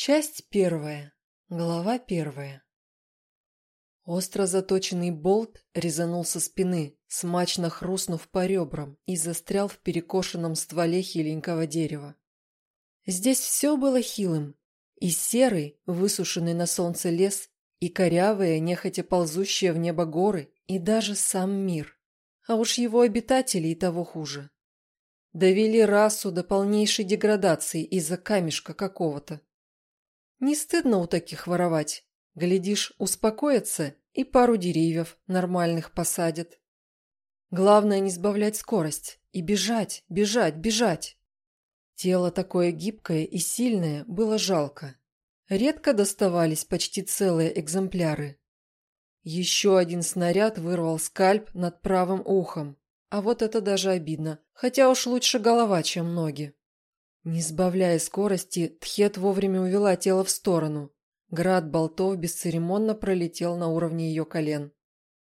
Часть первая. Глава первая. Остро заточенный болт резанул со спины, смачно хрустнув по ребрам и застрял в перекошенном стволе хиленького дерева. Здесь все было хилым. И серый, высушенный на солнце лес, и корявые, нехотя ползущие в небо горы, и даже сам мир. А уж его обитатели и того хуже. Довели расу до полнейшей деградации из-за камешка какого-то. Не стыдно у таких воровать. Глядишь, успокоятся и пару деревьев нормальных посадят. Главное не сбавлять скорость и бежать, бежать, бежать. Тело такое гибкое и сильное было жалко. Редко доставались почти целые экземпляры. Еще один снаряд вырвал скальп над правым ухом. А вот это даже обидно, хотя уж лучше голова, чем ноги. Не сбавляя скорости, Тхет вовремя увела тело в сторону. Град болтов бесцеремонно пролетел на уровне ее колен.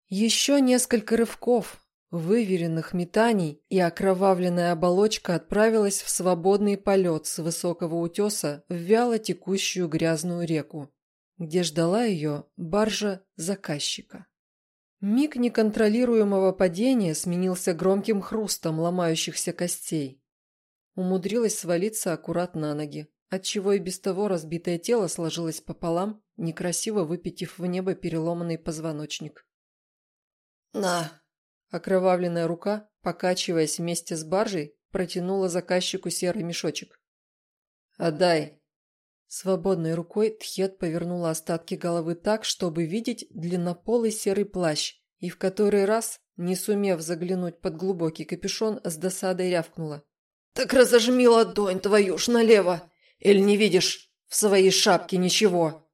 Еще несколько рывков, выверенных метаний, и окровавленная оболочка отправилась в свободный полет с высокого утеса в вяло текущую грязную реку, где ждала ее баржа заказчика. Миг неконтролируемого падения сменился громким хрустом ломающихся костей. Умудрилась свалиться аккурат на ноги, отчего и без того разбитое тело сложилось пополам, некрасиво выпитив в небо переломанный позвоночник. «На!» Окровавленная рука, покачиваясь вместе с баржей, протянула заказчику серый мешочек. «Отдай!» Свободной рукой Тхет повернула остатки головы так, чтобы видеть длиннополый серый плащ, и в который раз, не сумев заглянуть под глубокий капюшон, с досадой рявкнула. «Так разожми ладонь твою ж налево! Или не видишь в своей шапке ничего?»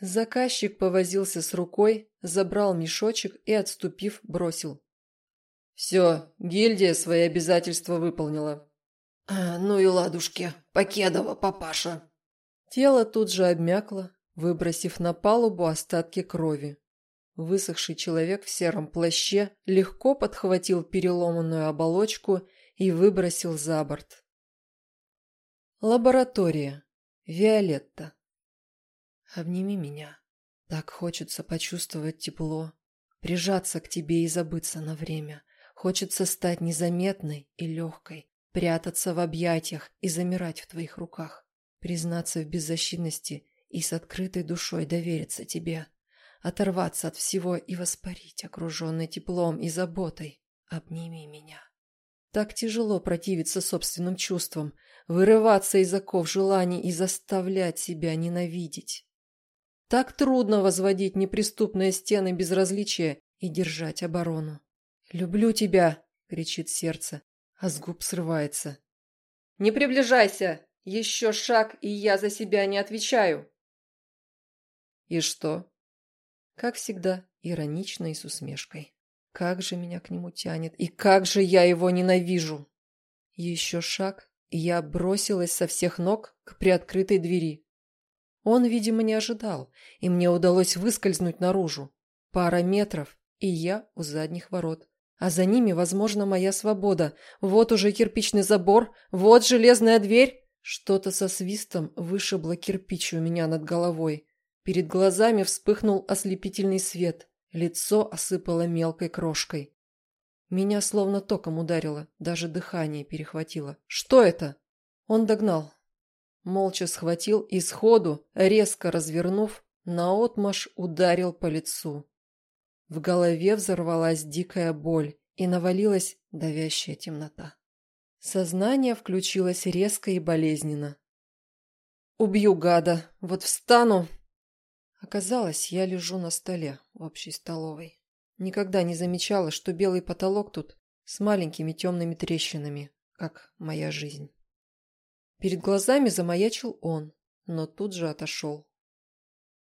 Заказчик повозился с рукой, забрал мешочек и, отступив, бросил. «Все, гильдия свои обязательства выполнила». А, «Ну и ладушки, Покедова, папаша». Тело тут же обмякло, выбросив на палубу остатки крови. Высохший человек в сером плаще легко подхватил переломанную оболочку и выбросил за борт. Лаборатория. Виолетта. Обними меня. Так хочется почувствовать тепло, прижаться к тебе и забыться на время. Хочется стать незаметной и легкой, прятаться в объятиях и замирать в твоих руках, признаться в беззащитности и с открытой душой довериться тебе, оторваться от всего и воспарить, окруженной теплом и заботой. Обними меня. Так тяжело противиться собственным чувствам, вырываться из оков желаний и заставлять себя ненавидеть. Так трудно возводить неприступные стены безразличия и держать оборону. «Люблю тебя!» — кричит сердце, а с губ срывается. «Не приближайся! Еще шаг, и я за себя не отвечаю!» «И что?» Как всегда, иронично и с усмешкой. Как же меня к нему тянет, и как же я его ненавижу! Еще шаг, и я бросилась со всех ног к приоткрытой двери. Он, видимо, не ожидал, и мне удалось выскользнуть наружу. Пара метров, и я у задних ворот. А за ними, возможно, моя свобода. Вот уже кирпичный забор, вот железная дверь. Что-то со свистом вышибло кирпич у меня над головой. Перед глазами вспыхнул ослепительный свет. Лицо осыпало мелкой крошкой. Меня словно током ударило, даже дыхание перехватило. Что это? Он догнал. Молча схватил и сходу, резко развернув, наотмашь ударил по лицу. В голове взорвалась дикая боль и навалилась давящая темнота. Сознание включилось резко и болезненно. «Убью гада! Вот встану, Оказалось, я лежу на столе в общей столовой. Никогда не замечала, что белый потолок тут с маленькими темными трещинами, как моя жизнь. Перед глазами замаячил он, но тут же отошел.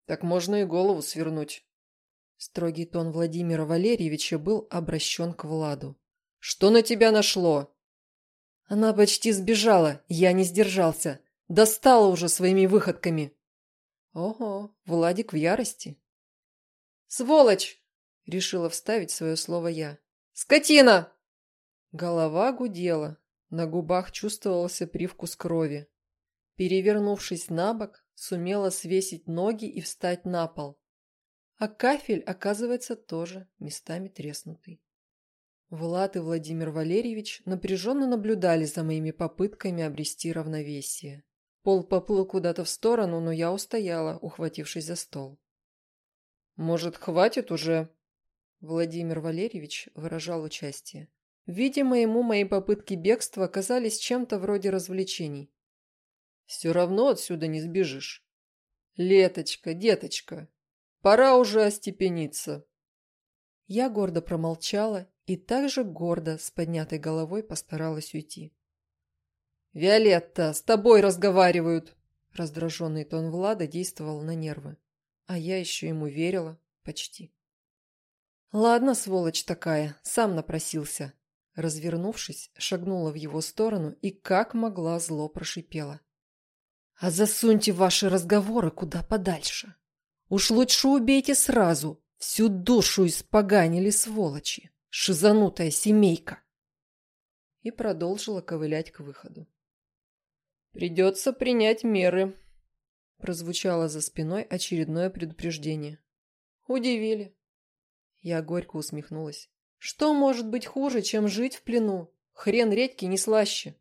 «Так можно и голову свернуть». Строгий тон Владимира Валерьевича был обращен к Владу. «Что на тебя нашло?» Она почти сбежала, я не сдержался. Достала уже своими выходками. Ого, Владик в ярости. «Сволочь!» — решила вставить свое слово я. «Скотина!» Голова гудела, на губах чувствовался привкус крови. Перевернувшись на бок, сумела свесить ноги и встать на пол. А кафель, оказывается, тоже местами треснутый. Влад и Владимир Валерьевич напряженно наблюдали за моими попытками обрести равновесие. Пол поплыл куда-то в сторону, но я устояла, ухватившись за стол. «Может, хватит уже?» Владимир Валерьевич выражал участие. Видимо, ему мои попытки бегства казались чем-то вроде развлечений. «Все равно отсюда не сбежишь. Леточка, деточка, пора уже остепениться». Я гордо промолчала и также гордо с поднятой головой постаралась уйти. «Виолетта, с тобой разговаривают!» Раздраженный тон Влада действовал на нервы. А я еще ему верила. Почти. «Ладно, сволочь такая, сам напросился». Развернувшись, шагнула в его сторону и как могла зло прошипела. «А засуньте ваши разговоры куда подальше. Уж лучше убейте сразу, всю душу испоганили сволочи» шизанутая семейка!» И продолжила ковылять к выходу. «Придется принять меры», – прозвучало за спиной очередное предупреждение. «Удивили». Я горько усмехнулась. «Что может быть хуже, чем жить в плену? Хрен редьки не слаще!»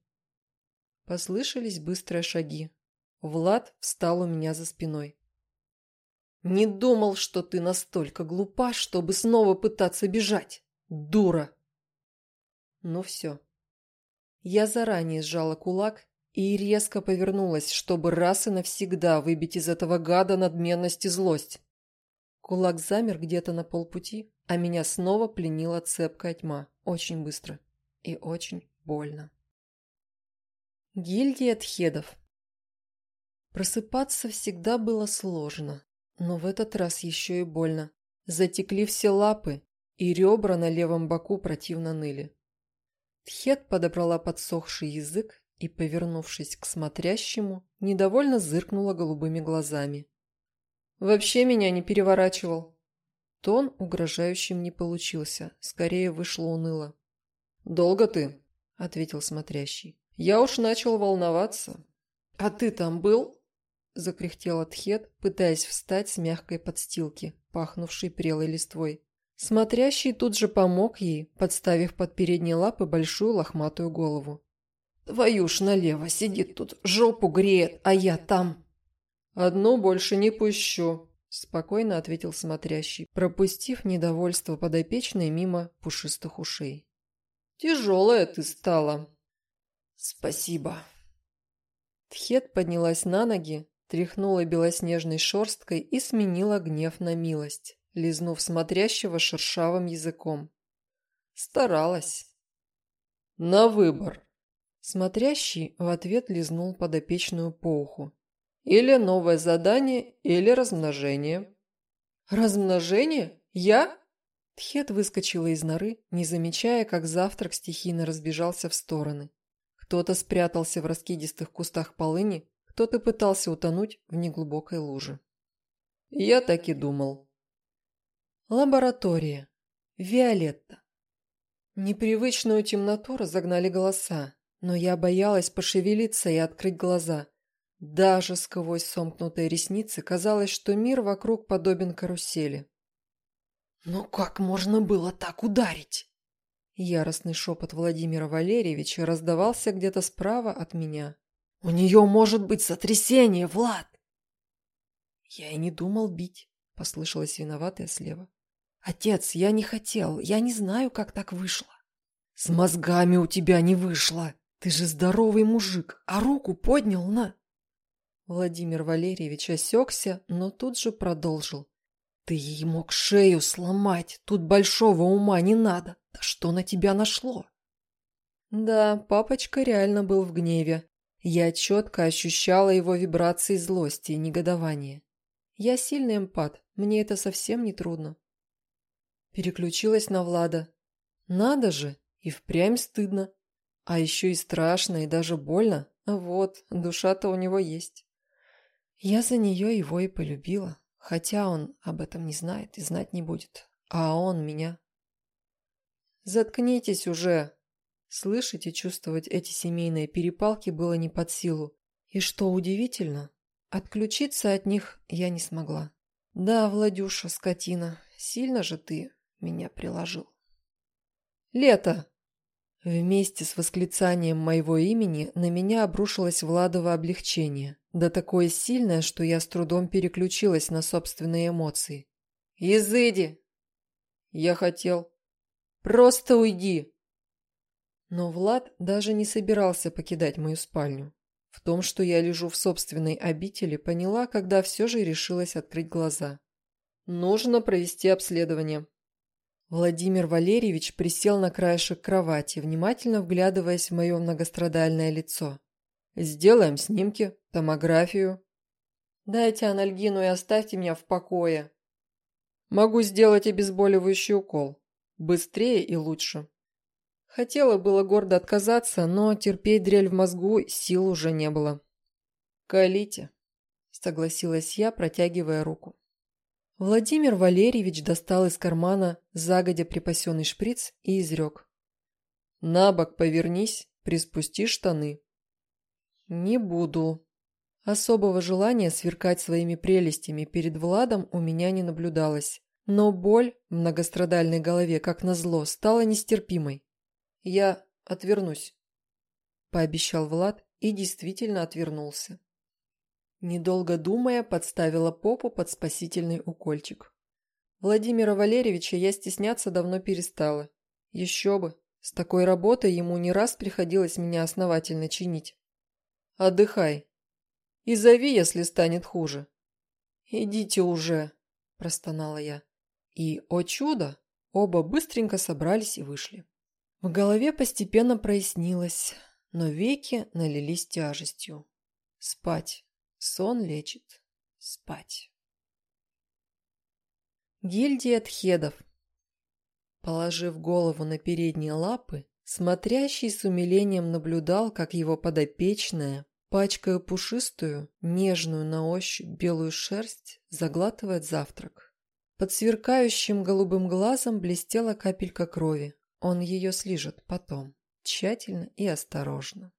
Послышались быстрые шаги. Влад встал у меня за спиной. «Не думал, что ты настолько глупа, чтобы снова пытаться бежать!» Дура! Ну все. Я заранее сжала кулак и резко повернулась, чтобы раз и навсегда выбить из этого гада надменность и злость. Кулак замер где-то на полпути, а меня снова пленила цепкая тьма. Очень быстро и очень больно. Гильдия тхедов. Просыпаться всегда было сложно, но в этот раз еще и больно. Затекли все лапы, и ребра на левом боку противно ныли. Тхет подобрала подсохший язык и, повернувшись к смотрящему, недовольно зыркнула голубыми глазами. «Вообще меня не переворачивал». Тон угрожающим не получился, скорее вышло уныло. «Долго ты?» – ответил смотрящий. «Я уж начал волноваться». «А ты там был?» – закряхтела Тхет, пытаясь встать с мягкой подстилки, пахнувшей прелой листвой. Смотрящий тут же помог ей, подставив под передние лапы большую лохматую голову. «Твою ж налево сидит тут, жопу греет, а я там!» «Одну больше не пущу», – спокойно ответил смотрящий, пропустив недовольство подопечной мимо пушистых ушей. «Тяжелая ты стала». «Спасибо». Тхет поднялась на ноги, тряхнула белоснежной шерсткой и сменила гнев на милость лизнув смотрящего шершавым языком. Старалась. На выбор. Смотрящий в ответ лизнул подопечную по уху. Или новое задание, или размножение. Размножение? Я? Тхет выскочила из норы, не замечая, как завтрак стихийно разбежался в стороны. Кто-то спрятался в раскидистых кустах полыни, кто-то пытался утонуть в неглубокой луже. Я так и думал. Лаборатория. Виолетта. Непривычную темноту разогнали голоса, но я боялась пошевелиться и открыть глаза. Даже сквозь сомкнутые ресницы казалось, что мир вокруг подобен карусели. «Но как можно было так ударить?» Яростный шепот Владимира Валерьевича раздавался где-то справа от меня. «У нее может быть сотрясение, Влад!» «Я и не думал бить», — послышалось виноватое слева. «Отец, я не хотел. Я не знаю, как так вышло». «С мозгами у тебя не вышло. Ты же здоровый мужик, а руку поднял на...» Владимир Валерьевич осекся, но тут же продолжил. «Ты ей мог шею сломать. Тут большого ума не надо. Да что на тебя нашло?» Да, папочка реально был в гневе. Я четко ощущала его вибрации злости и негодования. Я сильный эмпат, мне это совсем не трудно. Переключилась на Влада. Надо же, и впрямь стыдно. А еще и страшно, и даже больно. Вот, душа-то у него есть. Я за нее его и полюбила, хотя он об этом не знает и знать не будет. А он меня. Заткнитесь уже. Слышать и чувствовать эти семейные перепалки было не под силу. И что удивительно, отключиться от них я не смогла. Да, Владюша, скотина, сильно же ты меня приложил. Лето! Вместе с восклицанием моего имени на меня обрушилось Владово облегчение, да такое сильное, что я с трудом переключилась на собственные эмоции. «Изыди!» «Я хотел...» «Просто уйди!» Но Влад даже не собирался покидать мою спальню. В том, что я лежу в собственной обители, поняла, когда все же решилась открыть глаза. Нужно провести обследование. Владимир Валерьевич присел на краешек кровати, внимательно вглядываясь в мое многострадальное лицо. «Сделаем снимки, томографию». «Дайте анальгину и оставьте меня в покое». «Могу сделать обезболивающий укол. Быстрее и лучше». Хотела было гордо отказаться, но терпеть дрель в мозгу сил уже не было. «Колите», — согласилась я, протягивая руку. Владимир Валерьевич достал из кармана загодя припасенный шприц и изрек. «На бок повернись, приспусти штаны». «Не буду». Особого желания сверкать своими прелестями перед Владом у меня не наблюдалось. Но боль в многострадальной голове, как назло, стала нестерпимой. «Я отвернусь», – пообещал Влад и действительно отвернулся. Недолго думая, подставила попу под спасительный укольчик. Владимира Валерьевича я стесняться давно перестала. Еще бы, с такой работой ему не раз приходилось меня основательно чинить. «Отдыхай. И зови, если станет хуже». «Идите уже», – простонала я. И, о чудо, оба быстренько собрались и вышли. В голове постепенно прояснилось, но веки налились тяжестью. Спать. Сон лечит. Спать. Гильдия тхедов. Положив голову на передние лапы, смотрящий с умилением наблюдал, как его подопечная, пачкая пушистую, нежную на ощупь белую шерсть, заглатывает завтрак. Под сверкающим голубым глазом блестела капелька крови. Он ее слижет потом, тщательно и осторожно.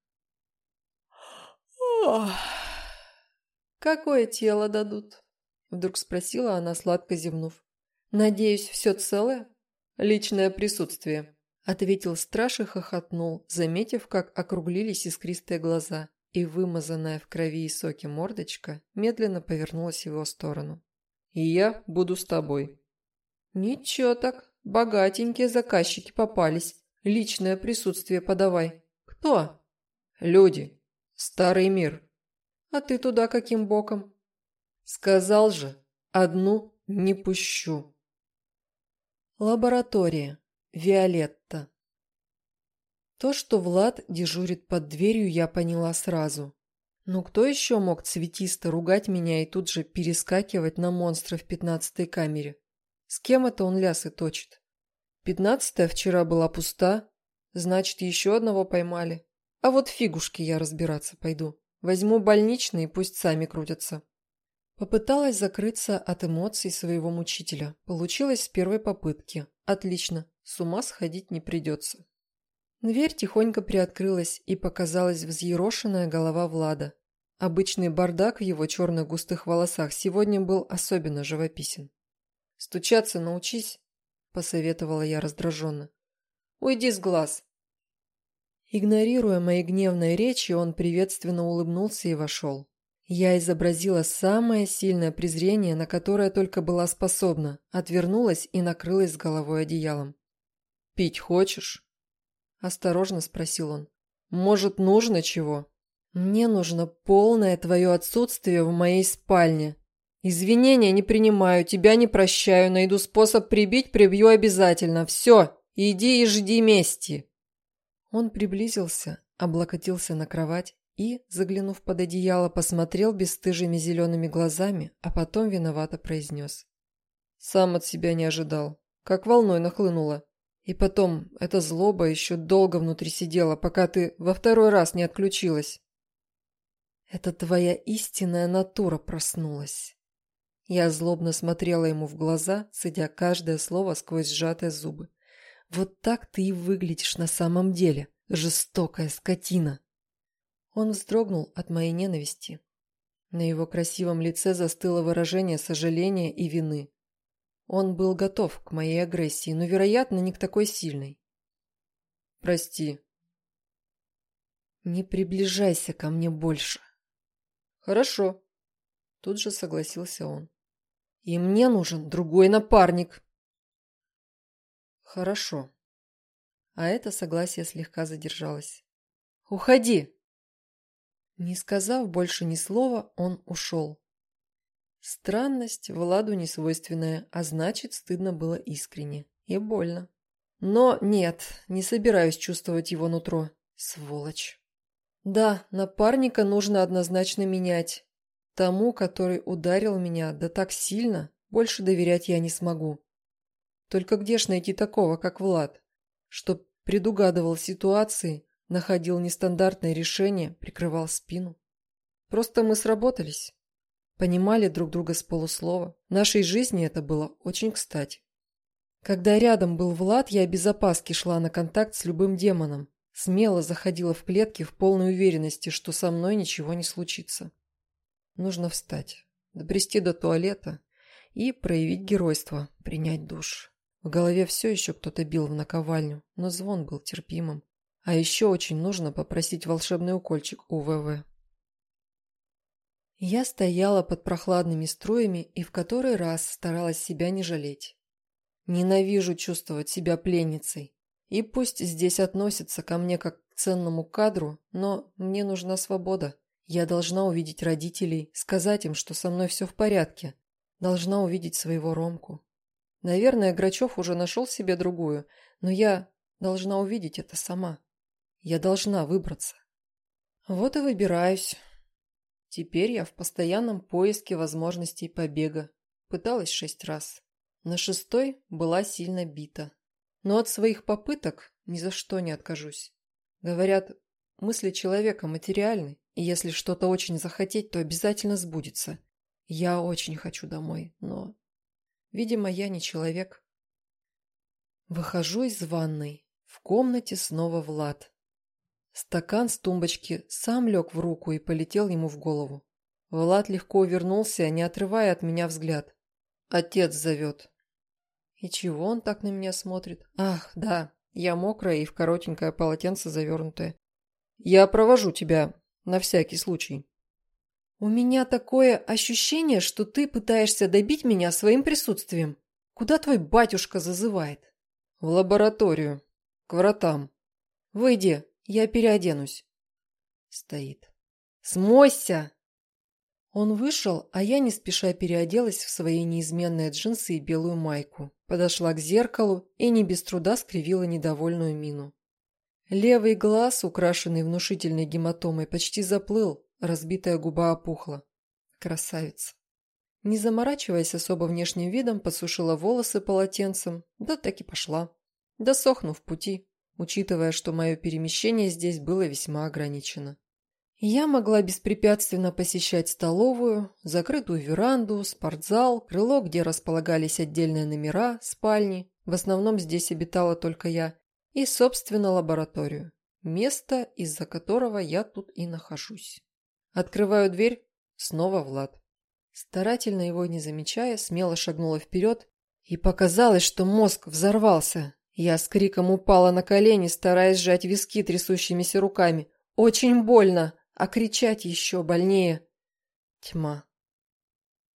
«Какое тело дадут?» Вдруг спросила она, сладко зевнув. «Надеюсь, все целое?» «Личное присутствие», — ответил страж и хохотнул, заметив, как округлились искристые глаза, и вымазанная в крови и соке мордочка медленно повернулась в его сторону. «И я буду с тобой». «Ничего так», Богатенькие заказчики попались. Личное присутствие подавай. Кто? Люди. Старый мир. А ты туда каким боком? Сказал же, одну не пущу. Лаборатория. Виолетта. То, что Влад дежурит под дверью, я поняла сразу. Но кто еще мог цветисто ругать меня и тут же перескакивать на монстра в пятнадцатой камере? С кем это он лясы точит? Пятнадцатая вчера была пуста, значит, еще одного поймали. А вот фигушки я разбираться пойду. Возьму больничный, пусть сами крутятся. Попыталась закрыться от эмоций своего мучителя. Получилось с первой попытки. Отлично, с ума сходить не придется. Дверь тихонько приоткрылась, и показалась взъерошенная голова Влада. Обычный бардак в его черных густых волосах сегодня был особенно живописен. «Стучаться научись», – посоветовала я раздраженно. «Уйди с глаз». Игнорируя мои гневные речи, он приветственно улыбнулся и вошел. Я изобразила самое сильное презрение, на которое только была способна, отвернулась и накрылась головой одеялом. «Пить хочешь?» – осторожно спросил он. «Может, нужно чего?» «Мне нужно полное твое отсутствие в моей спальне», «Извинения не принимаю, тебя не прощаю, найду способ прибить, прибью обязательно. Все, иди и жди мести». Он приблизился, облокотился на кровать и, заглянув под одеяло, посмотрел бесстыжими зелеными глазами, а потом виновато произнес. «Сам от себя не ожидал. Как волной нахлынуло. И потом, эта злоба еще долго внутри сидела, пока ты во второй раз не отключилась». «Это твоя истинная натура проснулась». Я злобно смотрела ему в глаза, сидя каждое слово сквозь сжатые зубы. «Вот так ты и выглядишь на самом деле, жестокая скотина!» Он вздрогнул от моей ненависти. На его красивом лице застыло выражение сожаления и вины. Он был готов к моей агрессии, но, вероятно, не к такой сильной. «Прости». «Не приближайся ко мне больше». «Хорошо», – тут же согласился он. «И мне нужен другой напарник». «Хорошо». А это согласие слегка задержалось. «Уходи!» Не сказав больше ни слова, он ушел. Странность Владу несвойственная, а значит, стыдно было искренне. И больно. Но нет, не собираюсь чувствовать его нутро. Сволочь. Да, напарника нужно однозначно менять. Тому, который ударил меня, да так сильно, больше доверять я не смогу. Только где ж найти такого, как Влад, чтоб предугадывал ситуации, находил нестандартные решения, прикрывал спину? Просто мы сработались. Понимали друг друга с полуслова. Нашей жизни это было очень кстати. Когда рядом был Влад, я без опаски шла на контакт с любым демоном. Смело заходила в клетки в полной уверенности, что со мной ничего не случится. Нужно встать, добрести до туалета и проявить геройство, принять душ. В голове все еще кто-то бил в наковальню, но звон был терпимым. А еще очень нужно попросить волшебный укольчик у ВВ. Я стояла под прохладными струями и в который раз старалась себя не жалеть. Ненавижу чувствовать себя пленницей. И пусть здесь относятся ко мне как к ценному кадру, но мне нужна свобода. Я должна увидеть родителей, сказать им, что со мной все в порядке. Должна увидеть своего Ромку. Наверное, Грачев уже нашел себе другую, но я должна увидеть это сама. Я должна выбраться. Вот и выбираюсь. Теперь я в постоянном поиске возможностей побега. Пыталась шесть раз. На шестой была сильно бита. Но от своих попыток ни за что не откажусь. Говорят, мысли человека материальны, и если что-то очень захотеть, то обязательно сбудется. Я очень хочу домой, но... Видимо, я не человек. Выхожу из ванной. В комнате снова Влад. Стакан с тумбочки сам лег в руку и полетел ему в голову. Влад легко увернулся, не отрывая от меня взгляд. Отец зовет. И чего он так на меня смотрит? Ах, да, я мокрая и в коротенькое полотенце завернутое. Я провожу тебя, на всякий случай. У меня такое ощущение, что ты пытаешься добить меня своим присутствием. Куда твой батюшка зазывает? В лабораторию. К вратам. Выйди, я переоденусь. Стоит. Смойся! Он вышел, а я не спеша переоделась в свои неизменные джинсы и белую майку. Подошла к зеркалу и не без труда скривила недовольную мину. Левый глаз, украшенный внушительной гематомой, почти заплыл, разбитая губа опухла. Красавица. Не заморачиваясь особо внешним видом, посушила волосы полотенцем, да так и пошла. Досохну в пути учитывая, что мое перемещение здесь было весьма ограничено. Я могла беспрепятственно посещать столовую, закрытую веранду, спортзал, крыло, где располагались отдельные номера, спальни, в основном здесь обитала только я, и, собственно, лабораторию, место, из-за которого я тут и нахожусь. Открываю дверь, снова Влад. Старательно его не замечая, смело шагнула вперед, и показалось, что мозг взорвался, я с криком упала на колени, стараясь сжать виски трясущимися руками. Очень больно, а кричать еще больнее. Тьма.